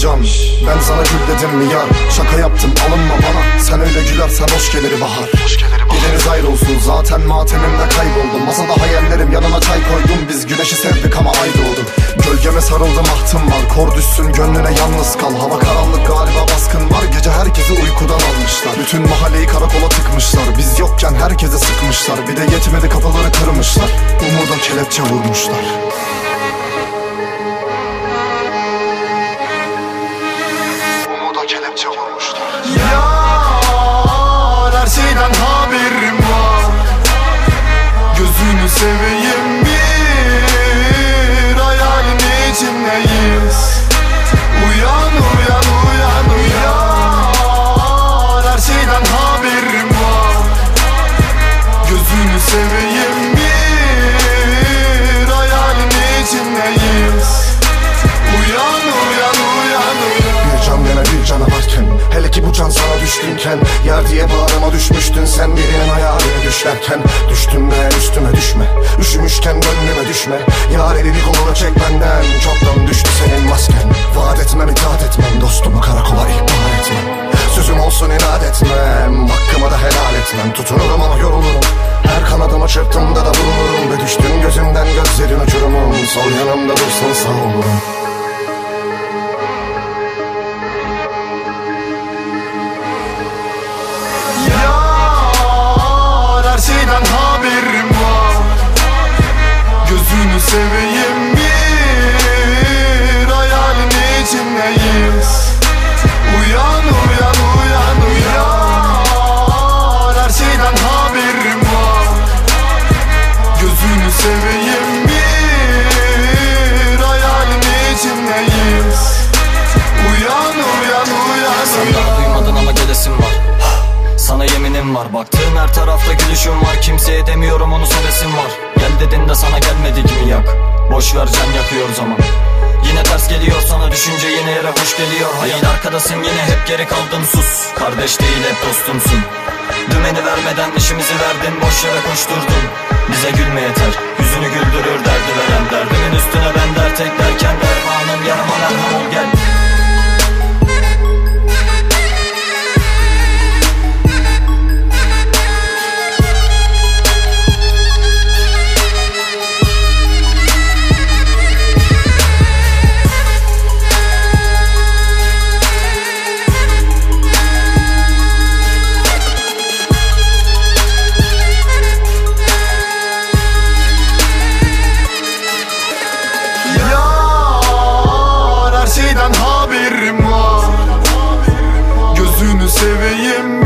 can Ben sana gül dedim mi yar? Şaka yaptım alınma bana. Sen öyle gülersen hoş gelir bahar. Gideriz ayrı olsun zaten matemimde kayboldum. Masada hayallerim yanına çay koydum. Biz güneşi sevdik ama ay doğdu Gölgeme sarıldım ahtım var. Kor düşsün gönlüne yalnız kal. Hava karanlık galiba baskın var. Gece herkesi uykudan almışlar. Bütün mahalleyi karakola tıkmışlar. Biz yokken herkese sıkmışlar. Bir de yetmedi kafaları kırmışlar. Umuda kelepçe vurmuşlar kelepçe vurmuşlar Yar her şeyden haberim var. Gözünü seveyim düşmüştün sen birinin hayaline düşlerken Düştüm de üstüme düşme. Üşümüşken gönlüme düşme. Yar elini koluna çek benden. Çoktan düştü senin masken. Vaat etmem itaat etmem. Dostumu karakola ihbar etmem. Sözüm olsun inat etmem. Hakkımı da helal etmem. Tutunurum ama yorulurum. Her kanadımı çırptığımda da bulunurum. Ve düştün gözümden gözlerin uçurumum. Sol yanımda dursun sağ olurum seveyim bir hayalin içindeyiz. Uyan uyan uyan. Sen duymadın ama gelesim var. Sana yeminim var. Baktığın her tarafta gülüşüm var. Kimseye demiyorum onu sevesim var. Gel dedin de sana gelmedik mi yak. Boş ver can yakıyor zaman. Yine ters geliyor sana düşünce yine yere hoş geliyor. Hayal arkadasın yine hep geri kaldın sus. Kardeş değil hep dostumsun. Dümeni vermeden işimizi verdin boş yere koşturdun Bize gülme yeter. Yüzünü güldürür derdi veren Derdimin üstüne ben dert eklerken şeyden haberim var. Gözünü seveyim.